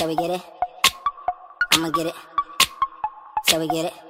Shall we get it? I'ma get it. Shall we get it?